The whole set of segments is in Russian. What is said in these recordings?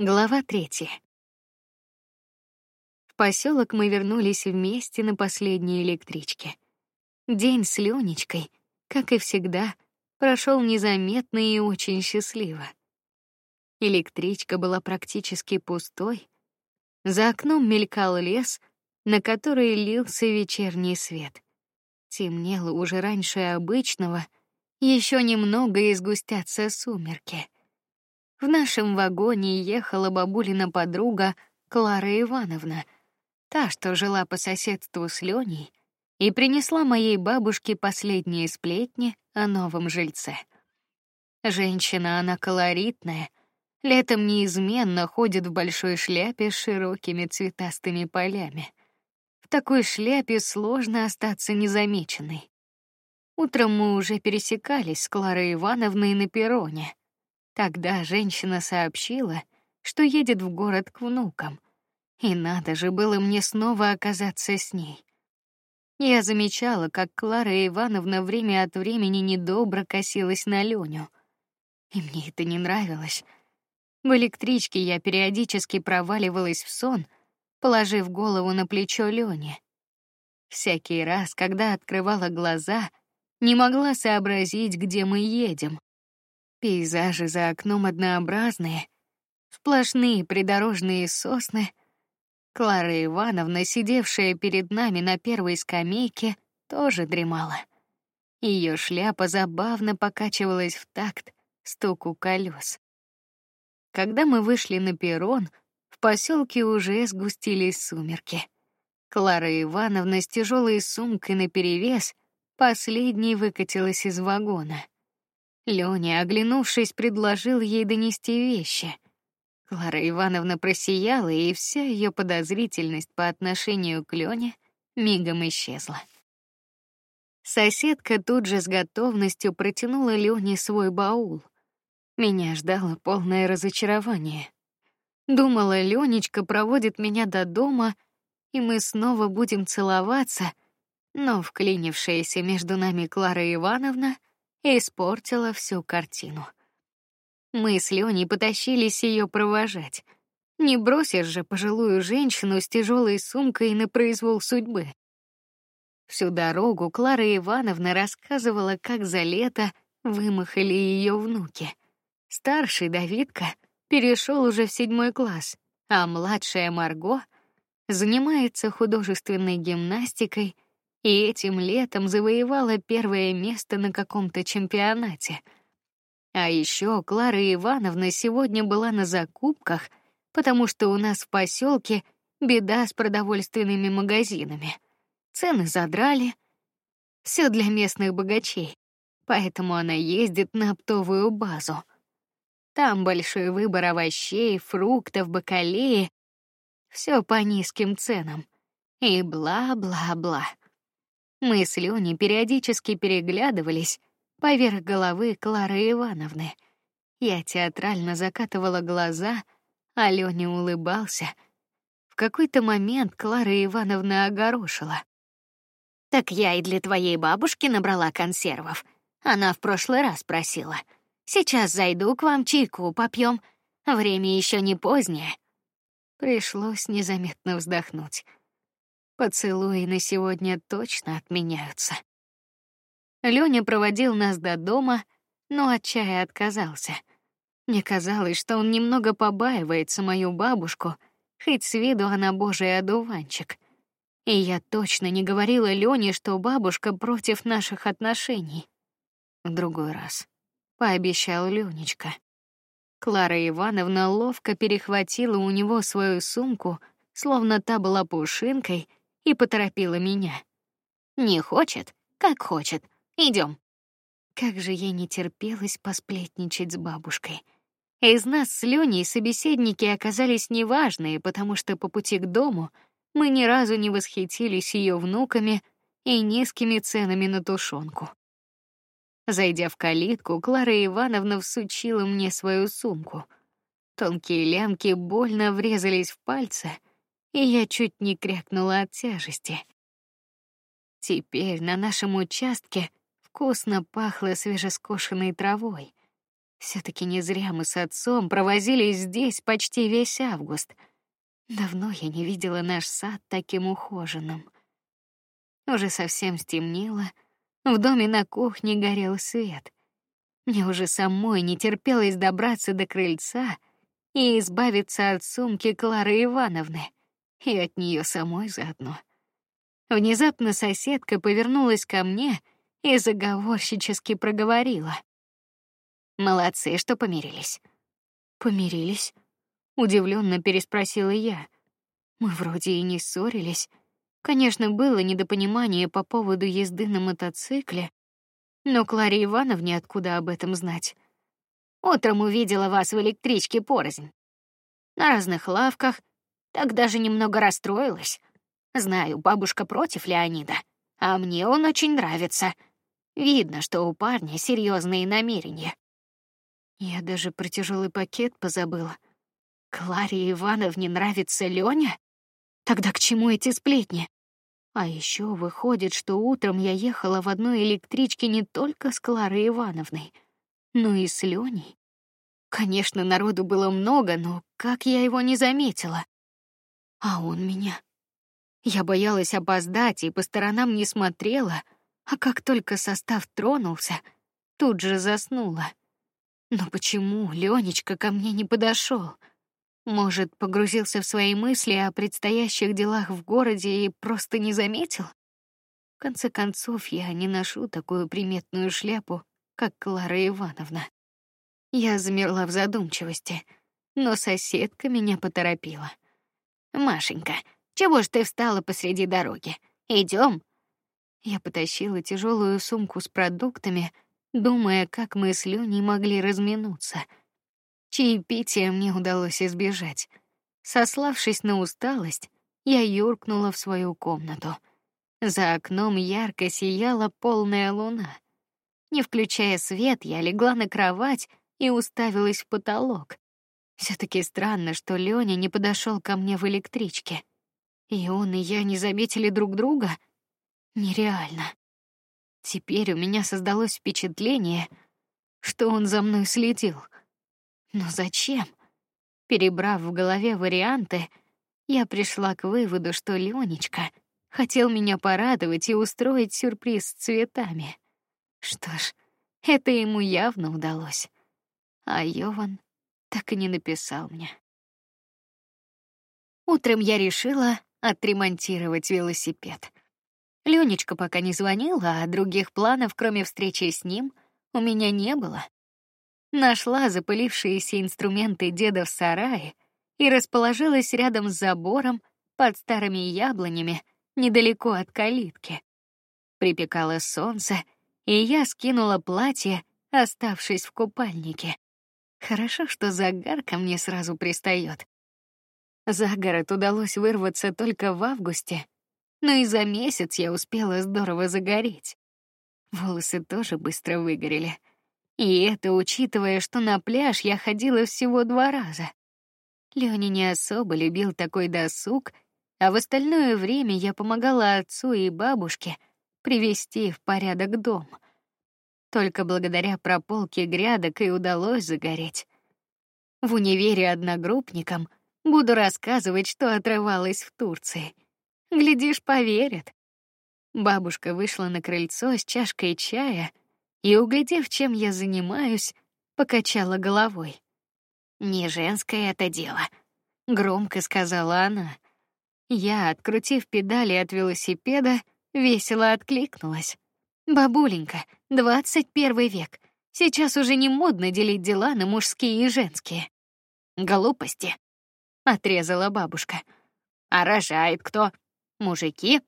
Глава третья. В поселок мы вернулись вместе на последней электричке. День с Ленечкой, как и всегда, прошел незаметно и очень счастливо. Электричка была практически пустой. За окном мелькал лес, на который лился вечерний свет. Темнело уже раньше обычного, еще немного и сгустятся сумерки. В нашем вагоне ехала бабулина подруга Клара Ивановна, та, что жила по соседству с Леней, и принесла моей бабушке последние сплетни о новом жильце. Женщина она колоритная, летом неизменно ходит в большой шляпе с широкими цветастыми полями. В такой шляпе сложно остаться незамеченной. Утром мы уже пересекались с Кларой Ивановной на перроне. Тогда женщина сообщила, что едет в город к внукам, и надо же было мне снова оказаться с ней. Я замечала, как Клара Ивановна время от времени недобро косилась на Леню, и мне это не нравилось. В электричке я периодически проваливалась в сон, положив голову на плечо Лёни. Всякий раз, когда открывала глаза, не могла сообразить, где мы едем. Пейзажи за окном однообразные, сплошные придорожные сосны. Клара Ивановна, сидевшая перед нами на первой скамейке, тоже дремала. Ее шляпа забавно покачивалась в такт стуку колес. Когда мы вышли на перрон, в поселке уже сгустились сумерки. Клара Ивановна с тяжелой сумкой на перевес последней выкатилась из вагона. Лёня, оглянувшись, предложил ей донести вещи. Клара Ивановна просияла, и вся ее подозрительность по отношению к Лёне мигом исчезла. Соседка тут же с готовностью протянула Лёне свой баул. Меня ждало полное разочарование. Думала, Ленечка проводит меня до дома, и мы снова будем целоваться, но вклинившаяся между нами Клара Ивановна испортила всю картину. Мы с Леней потащились ее провожать. Не бросишь же пожилую женщину с тяжелой сумкой на произвол судьбы. Всю дорогу Клара Ивановна рассказывала, как за лето вымахали ее внуки. Старший Давидка перешел уже в седьмой класс, а младшая Марго занимается художественной гимнастикой и этим летом завоевала первое место на каком-то чемпионате. А еще Клара Ивановна сегодня была на закупках, потому что у нас в поселке беда с продовольственными магазинами. Цены задрали, все для местных богачей, поэтому она ездит на оптовую базу. Там большой выбор овощей, фруктов, бакалеи, все по низким ценам и бла-бла-бла. Мы с Леней периодически переглядывались поверх головы Клары Ивановны. Я театрально закатывала глаза, а Леня улыбался. В какой-то момент Клара Ивановна огорошила: "Так я и для твоей бабушки набрала консервов. Она в прошлый раз просила. Сейчас зайду к вам чайку попьем. Время еще не позднее". Пришлось незаметно вздохнуть. Поцелуи на сегодня точно отменяются. Лёня проводил нас до дома, но от чая отказался. Мне казалось, что он немного побаивается мою бабушку, хоть с виду она божий одуванчик. И я точно не говорила Лёне, что бабушка против наших отношений. В другой раз, пообещал Лёнечка. Клара Ивановна ловко перехватила у него свою сумку, словно та была пушинкой, и поторопила меня. Не хочет, как хочет. Идем. Как же ей не терпелось посплетничать с бабушкой. Из нас с Леней собеседники оказались неважные, потому что по пути к дому мы ни разу не восхитились ее внуками и низкими ценами на тушенку. Зайдя в калитку, Клара Ивановна всучила мне свою сумку. Тонкие лямки больно врезались в пальцы, и я чуть не крякнула от тяжести. Теперь на нашем участке вкусно пахло свежескошенной травой. все таки не зря мы с отцом провозились здесь почти весь август. Давно я не видела наш сад таким ухоженным. Уже совсем стемнело, в доме на кухне горел свет. Мне уже самой не терпелось добраться до крыльца и избавиться от сумки Клары Ивановны и от нее самой заодно. Внезапно соседка повернулась ко мне и заговорщически проговорила: "Молодцы, что помирились". Помирились? Удивленно переспросила я. Мы вроде и не ссорились. Конечно, было недопонимание по поводу езды на мотоцикле, но Кларе Ивановне откуда об этом знать? Утром увидела вас в электричке порознь. На разных лавках, так даже немного расстроилась. Знаю, бабушка против Леонида, а мне он очень нравится. Видно, что у парня серьезные намерения. Я даже про тяжелый пакет позабыла. Кларе Ивановне нравится Лёня? Тогда к чему эти сплетни? А еще выходит, что утром я ехала в одной электричке не только с Кларой Ивановной, но и с Леней. Конечно, народу было много, но как я его не заметила? А он меня. Я боялась опоздать и по сторонам не смотрела, а как только состав тронулся, тут же заснула. Но почему Ленечка ко мне не подошел? Может, погрузился в свои мысли о предстоящих делах в городе и просто не заметил? В конце концов, я не ношу такую приметную шляпу, как Клара Ивановна. Я замерла в задумчивости, но соседка меня поторопила. Машенька, чего ж ты встала посреди дороги? Идем. Я потащила тяжелую сумку с продуктами, думая, как мы с Лёней могли разминуться — Чаепития мне удалось избежать. Сославшись на усталость, я юркнула в свою комнату. За окном ярко сияла полная луна. Не включая свет, я легла на кровать и уставилась в потолок. Все-таки странно, что Лёня не подошел ко мне в электричке. И он и я не заметили друг друга. Нереально. Теперь у меня создалось впечатление, что он за мной следил. Но зачем? Перебрав в голове варианты, я пришла к выводу, что Ленечка хотел меня порадовать и устроить сюрприз с цветами. Что ж, это ему явно удалось. А Йован так и не написал мне. Утром я решила отремонтировать велосипед. Ленечка пока не звонила, а других планов, кроме встречи с ним, у меня не было. Нашла запылившиеся инструменты деда в сарае и расположилась рядом с забором под старыми яблонями недалеко от калитки. Припекало солнце, и я скинула платье, оставшись в купальнике. Хорошо, что загар ко мне сразу пристает. За удалось вырваться только в августе, но и за месяц я успела здорово загореть. Волосы тоже быстро выгорели. И это учитывая, что на пляж я ходила всего два раза. Лёня не особо любил такой досуг, а в остальное время я помогала отцу и бабушке привести в порядок дом. Только благодаря прополке грядок и удалось загореть. В универе одногруппникам буду рассказывать, что отрывалась в Турции. Глядишь, поверят. Бабушка вышла на крыльцо с чашкой чая и, углядев, чем я занимаюсь, покачала головой. Не женское это дело, громко сказала она. Я, открутив педали от велосипеда, весело откликнулась. Бабуленька, двадцать первый век. Сейчас уже не модно делить дела на мужские и женские. Глупости, отрезала бабушка. А рожает кто? Мужики?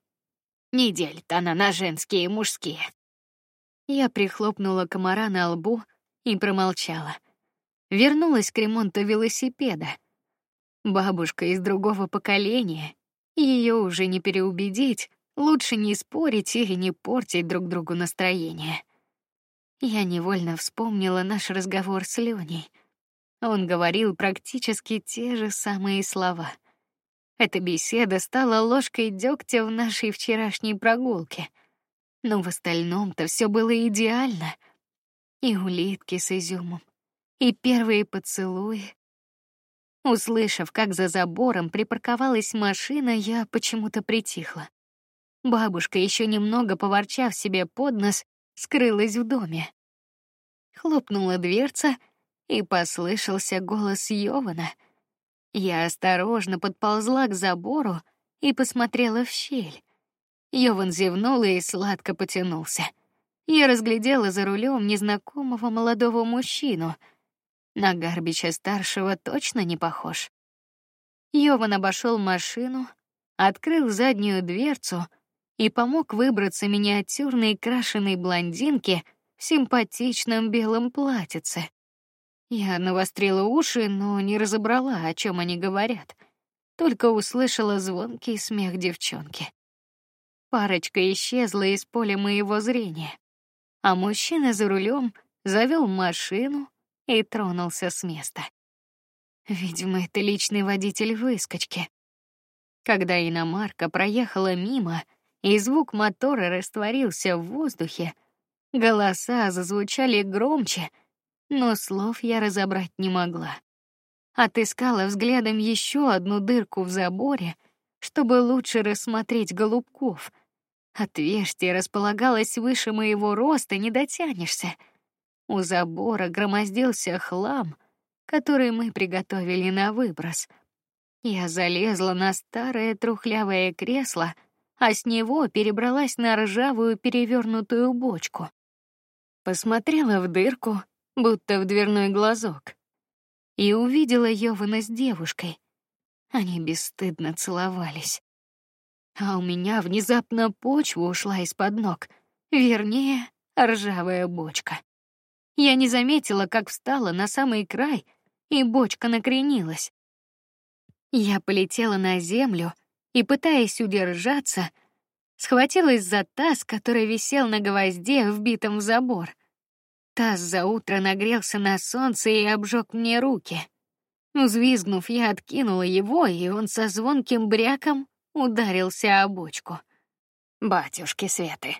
Не делит она на женские и мужские. Я прихлопнула комара на лбу и промолчала. Вернулась к ремонту велосипеда. Бабушка из другого поколения, ее уже не переубедить, лучше не спорить и не портить друг другу настроение. Я невольно вспомнила наш разговор с Леней. Он говорил практически те же самые слова. Эта беседа стала ложкой дегтя в нашей вчерашней прогулке — но в остальном-то все было идеально. И улитки с изюмом, и первые поцелуи. Услышав, как за забором припарковалась машина, я почему-то притихла. Бабушка, еще немного поворчав себе под нос, скрылась в доме. Хлопнула дверца, и послышался голос Йована. Я осторожно подползла к забору и посмотрела в щель. Йован зевнул и сладко потянулся. Я разглядела за рулем незнакомого молодого мужчину. На Гарбича старшего точно не похож. Йован обошел машину, открыл заднюю дверцу и помог выбраться миниатюрной крашеной блондинке в симпатичном белом платьице. Я навострила уши, но не разобрала, о чем они говорят, только услышала звонкий смех девчонки. Парочка исчезла из поля моего зрения, а мужчина за рулем завел машину и тронулся с места. Видимо, это личный водитель выскочки. Когда иномарка проехала мимо, и звук мотора растворился в воздухе, голоса зазвучали громче, но слов я разобрать не могла. Отыскала взглядом еще одну дырку в заборе, чтобы лучше рассмотреть голубков, Отверстие располагалось выше моего роста, не дотянешься. У забора громоздился хлам, который мы приготовили на выброс. Я залезла на старое трухлявое кресло, а с него перебралась на ржавую перевернутую бочку. Посмотрела в дырку, будто в дверной глазок, и увидела Йована с девушкой. Они бесстыдно целовались а у меня внезапно почва ушла из-под ног, вернее, ржавая бочка. Я не заметила, как встала на самый край, и бочка накренилась. Я полетела на землю и, пытаясь удержаться, схватилась за таз, который висел на гвозде, вбитом в забор. Таз за утро нагрелся на солнце и обжег мне руки. Взвизгнув, я откинула его, и он со звонким бряком ударился о бочку. Батюшки Светы,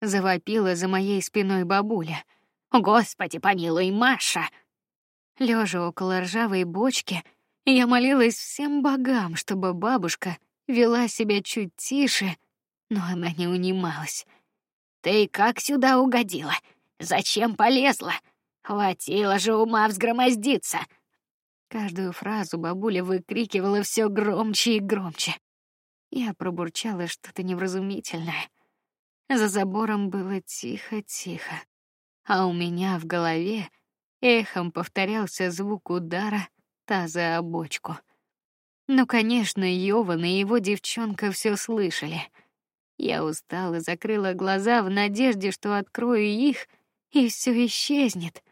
завопила за моей спиной бабуля. Господи, помилуй, Маша. Лежа около ржавой бочки, я молилась всем богам, чтобы бабушка вела себя чуть тише, но она не унималась. Ты как сюда угодила? Зачем полезла? Хватило же ума взгромоздиться. Каждую фразу бабуля выкрикивала все громче и громче. Я пробурчала что-то невразумительное. За забором было тихо-тихо, а у меня в голове эхом повторялся звук удара таза о бочку. Ну, конечно, Йован и его девчонка все слышали. Я устала, закрыла глаза в надежде, что открою их, и все исчезнет.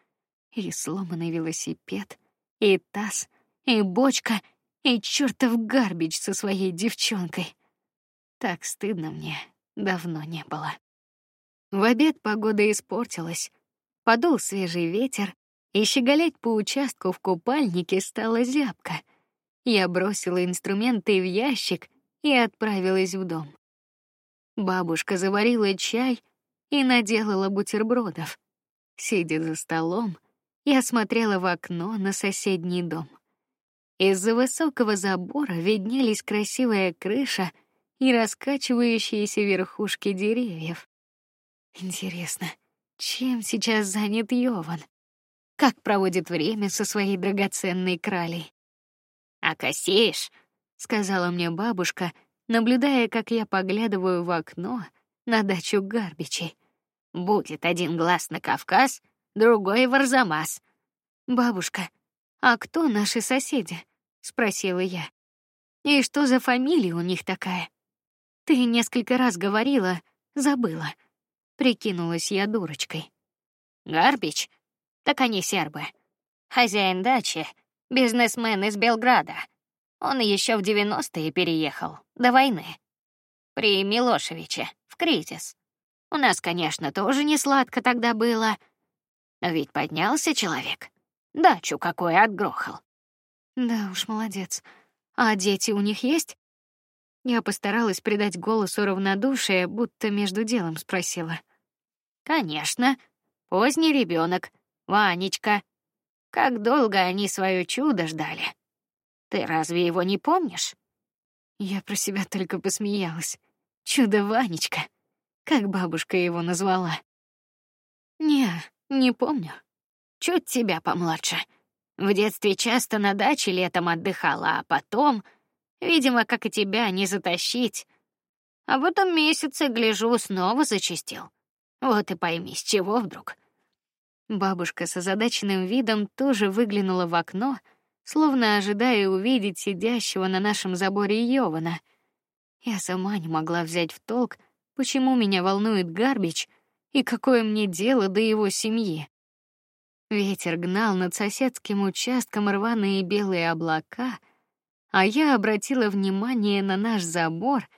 И сломанный велосипед, и таз, и бочка, и чертов гарбич со своей девчонкой. Так стыдно мне давно не было. В обед погода испортилась, подул свежий ветер, и щеголять по участку в купальнике стало зябко. Я бросила инструменты в ящик и отправилась в дом. Бабушка заварила чай и наделала бутербродов. Сидя за столом, я смотрела в окно на соседний дом. Из-за высокого забора виднелись красивая крыша и раскачивающиеся верхушки деревьев. Интересно, чем сейчас занят Йован? Как проводит время со своей драгоценной кралей? А косеешь, сказала мне бабушка, наблюдая, как я поглядываю в окно на дачу Гарбичей. Будет один глаз на Кавказ, другой в Арзамас. Бабушка, а кто наши соседи? спросила я. И что за фамилия у них такая? Ты несколько раз говорила, забыла. Прикинулась я дурочкой. Гарбич? Так они сербы. Хозяин дачи, бизнесмен из Белграда. Он еще в девяностые переехал, до войны. При Милошевиче, в кризис. У нас, конечно, тоже не сладко тогда было. Но ведь поднялся человек. Дачу какой отгрохал. Да уж, молодец. А дети у них есть? Я постаралась придать голосу равнодушие, будто между делом спросила. Конечно, поздний ребенок, Ванечка. Как долго они свое чудо ждали. Ты разве его не помнишь? Я про себя только посмеялась. Чудо Ванечка, как бабушка его назвала. Не, не помню. Чуть тебя помладше. В детстве часто на даче летом отдыхала, а потом, видимо, как и тебя, не затащить. А в этом месяце, гляжу, снова зачастил. Вот и пойми, с чего вдруг. Бабушка с озадаченным видом тоже выглянула в окно, словно ожидая увидеть сидящего на нашем заборе Йована. Я сама не могла взять в толк, почему меня волнует Гарбич и какое мне дело до его семьи. Ветер гнал над соседским участком рваные белые облака, а я обратила внимание на наш забор,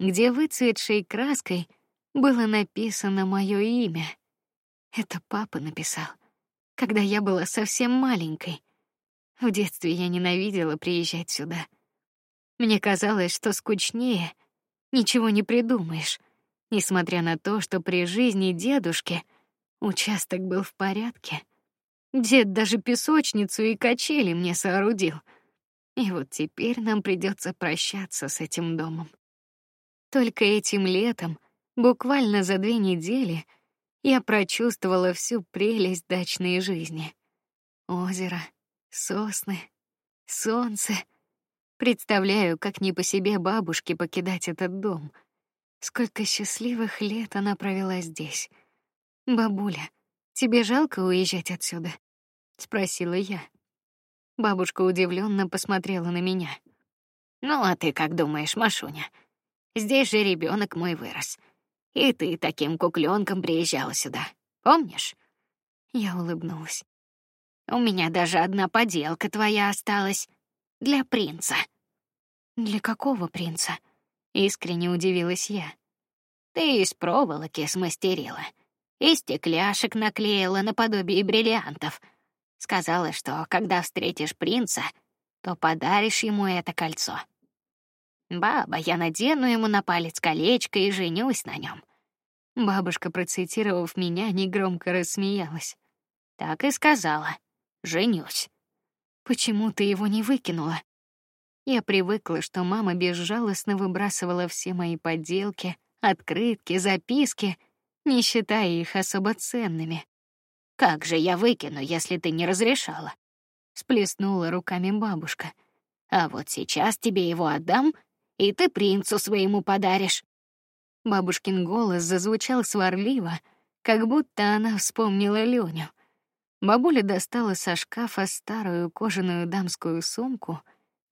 где выцветшей краской было написано мое имя. Это папа написал, когда я была совсем маленькой. В детстве я ненавидела приезжать сюда. Мне казалось, что скучнее ничего не придумаешь, несмотря на то, что при жизни дедушки участок был в порядке. Дед даже песочницу и качели мне соорудил. И вот теперь нам придется прощаться с этим домом. Только этим летом, буквально за две недели, я прочувствовала всю прелесть дачной жизни. Озеро, сосны, солнце. Представляю, как не по себе бабушке покидать этот дом. Сколько счастливых лет она провела здесь. Бабуля, тебе жалко уезжать отсюда? спросила я. Бабушка удивленно посмотрела на меня. Ну а ты как думаешь, Машуня? Здесь же ребенок мой вырос. И ты таким кукленком приезжала сюда, помнишь? Я улыбнулась. У меня даже одна поделка твоя осталась для принца. Для какого принца? Искренне удивилась я. Ты из проволоки смастерила, и стекляшек наклеила наподобие бриллиантов. Сказала, что когда встретишь принца, то подаришь ему это кольцо. Баба, я надену ему на палец колечко и женюсь на нем. Бабушка, процитировав меня, негромко рассмеялась. Так и сказала: женюсь. Почему ты его не выкинула? Я привыкла, что мама безжалостно выбрасывала все мои подделки, открытки, записки, не считая их особо ценными. Как же я выкину, если ты не разрешала? Сплеснула руками бабушка. А вот сейчас тебе его отдам и ты принцу своему подаришь. Бабушкин голос зазвучал сварливо, как будто она вспомнила Леню. Бабуля достала со шкафа старую кожаную дамскую сумку,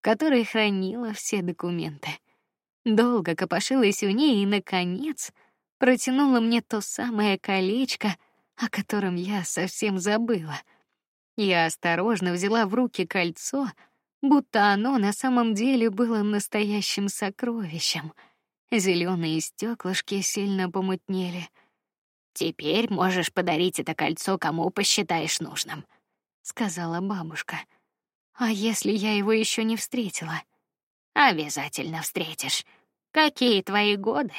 в которой хранила все документы. Долго копошилась у ней и, наконец, протянула мне то самое колечко, о котором я совсем забыла. Я осторожно взяла в руки кольцо, будто оно на самом деле было настоящим сокровищем. Зеленые стеклышки сильно помутнели. Теперь можешь подарить это кольцо кому посчитаешь нужным, сказала бабушка. А если я его еще не встретила? Обязательно встретишь. Какие твои годы?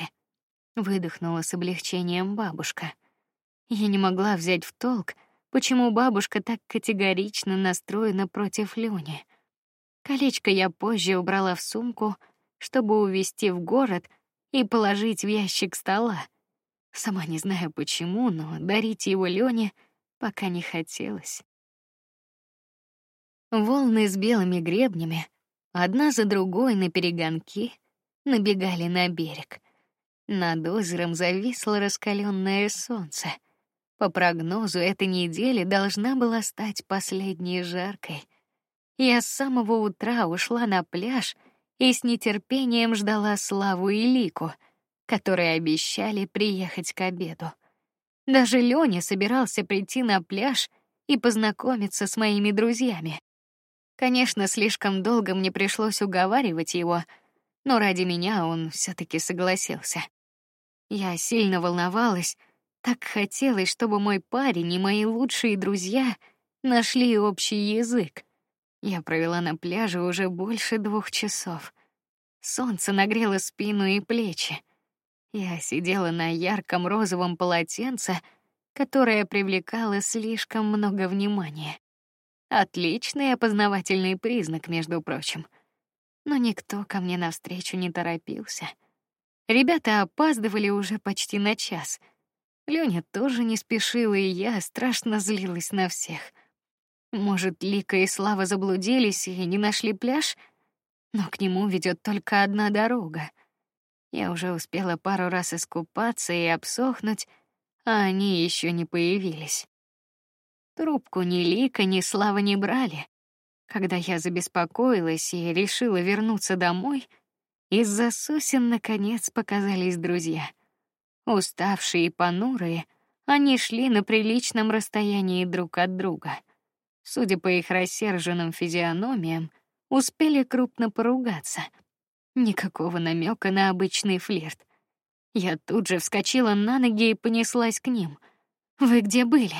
Выдохнула с облегчением бабушка. Я не могла взять в толк, почему бабушка так категорично настроена против Люни. Колечко я позже убрала в сумку, чтобы увезти в город и положить в ящик стола. Сама не знаю почему, но дарить его Лене пока не хотелось. Волны с белыми гребнями, одна за другой на перегонки, набегали на берег. Над озером зависло раскаленное солнце. По прогнозу, эта неделя должна была стать последней жаркой. Я с самого утра ушла на пляж и с нетерпением ждала Славу и Лику, которые обещали приехать к обеду. Даже Лёня собирался прийти на пляж и познакомиться с моими друзьями. Конечно, слишком долго мне пришлось уговаривать его, но ради меня он все таки согласился. Я сильно волновалась, так хотелось, чтобы мой парень и мои лучшие друзья нашли общий язык. Я провела на пляже уже больше двух часов. Солнце нагрело спину и плечи. Я сидела на ярком розовом полотенце, которое привлекало слишком много внимания. Отличный опознавательный признак, между прочим. Но никто ко мне навстречу не торопился. Ребята опаздывали уже почти на час. Лёня тоже не спешила, и я страшно злилась на всех. Может, Лика и Слава заблудились и не нашли пляж, но к нему ведет только одна дорога. Я уже успела пару раз искупаться и обсохнуть, а они еще не появились. Трубку ни Лика, ни Слава не брали. Когда я забеспокоилась и решила вернуться домой, из-за сосен наконец показались друзья. Уставшие и понурые, они шли на приличном расстоянии друг от друга. Судя по их рассерженным физиономиям, успели крупно поругаться. Никакого намека на обычный флирт. Я тут же вскочила на ноги и понеслась к ним. Вы где были?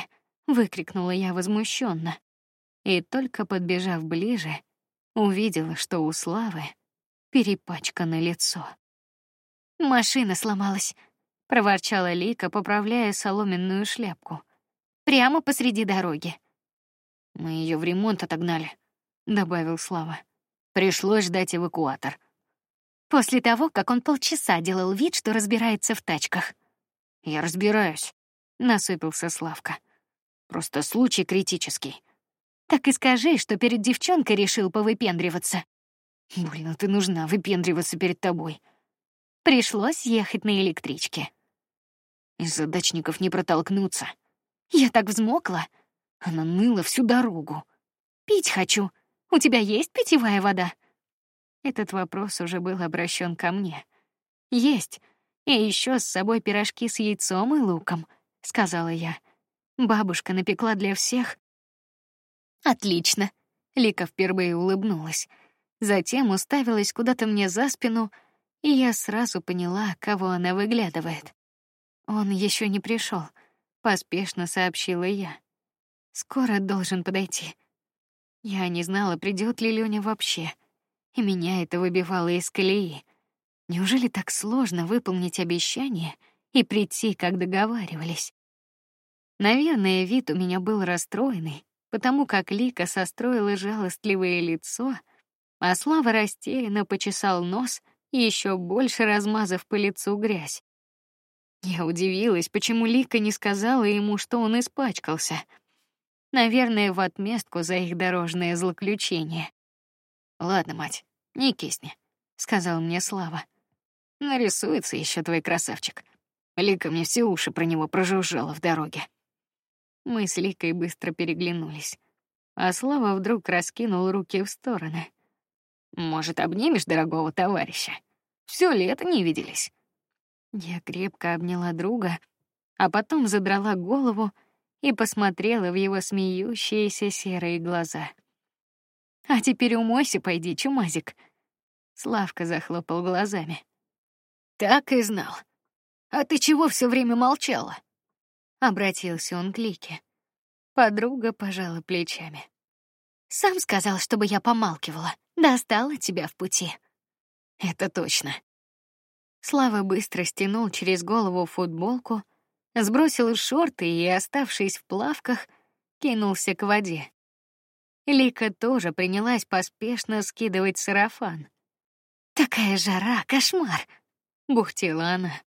выкрикнула я возмущенно. И только подбежав ближе, увидела, что у Славы перепачкано лицо. Машина сломалась, проворчала Лика, поправляя соломенную шляпку. Прямо посреди дороги. Мы ее в ремонт отогнали, добавил Слава. Пришлось ждать эвакуатор. После того, как он полчаса делал вид, что разбирается в тачках. Я разбираюсь, насупился Славка. Просто случай критический. Так и скажи, что перед девчонкой решил повыпендриваться. Больно ты нужна выпендриваться перед тобой. Пришлось ехать на электричке. Из-за дачников не протолкнуться. Я так взмокла. Она ныла всю дорогу. Пить хочу. У тебя есть питьевая вода? Этот вопрос уже был обращен ко мне. Есть. И еще с собой пирожки с яйцом и луком, сказала я. Бабушка напекла для всех. Отлично. Лика впервые улыбнулась. Затем уставилась куда-то мне за спину, и я сразу поняла, кого она выглядывает. Он еще не пришел, поспешно сообщила я. Скоро должен подойти. Я не знала, придет ли Лёня вообще, и меня это выбивало из колеи. Неужели так сложно выполнить обещание и прийти, как договаривались? Наверное, вид у меня был расстроенный, потому как Лика состроила жалостливое лицо, а Слава растерянно почесал нос, еще больше размазав по лицу грязь. Я удивилась, почему Лика не сказала ему, что он испачкался. Наверное, в отместку за их дорожное злоключение. Ладно, мать, не кисни, сказал мне Слава. Нарисуется еще твой красавчик. Лика мне все уши про него прожужжала в дороге. Мы с Ликой быстро переглянулись, а Слава вдруг раскинул руки в стороны. Может, обнимешь дорогого товарища? Все лето не виделись. Я крепко обняла друга, а потом задрала голову и посмотрела в его смеющиеся серые глаза. А теперь умойся, пойди, чумазик. Славка захлопал глазами. Так и знал. А ты чего все время молчала? Обратился он к Лике. Подруга пожала плечами. Сам сказал, чтобы я помалкивала. Достала тебя в пути. Это точно. Слава быстро стянул через голову футболку, сбросил шорты и, оставшись в плавках, кинулся к воде. Лика тоже принялась поспешно скидывать сарафан. Такая жара, кошмар, бухтела она.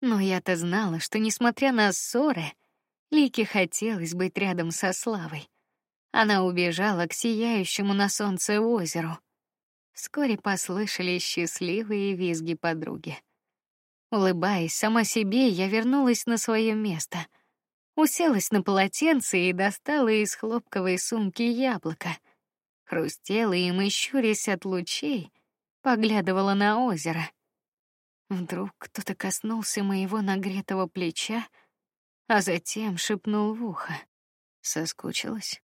Но я-то знала, что несмотря на ссоры, Лике хотелось быть рядом со Славой. Она убежала к сияющему на солнце озеру. Вскоре послышались счастливые визги подруги. Улыбаясь сама себе, я вернулась на свое место, уселась на полотенце и достала из хлопковой сумки яблоко. Хрустела им и щурясь от лучей, поглядывала на озеро. Вдруг кто-то коснулся моего нагретого плеча, а затем шепнул в ухо: "Соскучилась?"